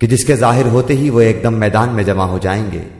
کہ جس کے ظاہر ہوتے ہی وہ ایک دم میدان میں جمع ہو جائیں گے۔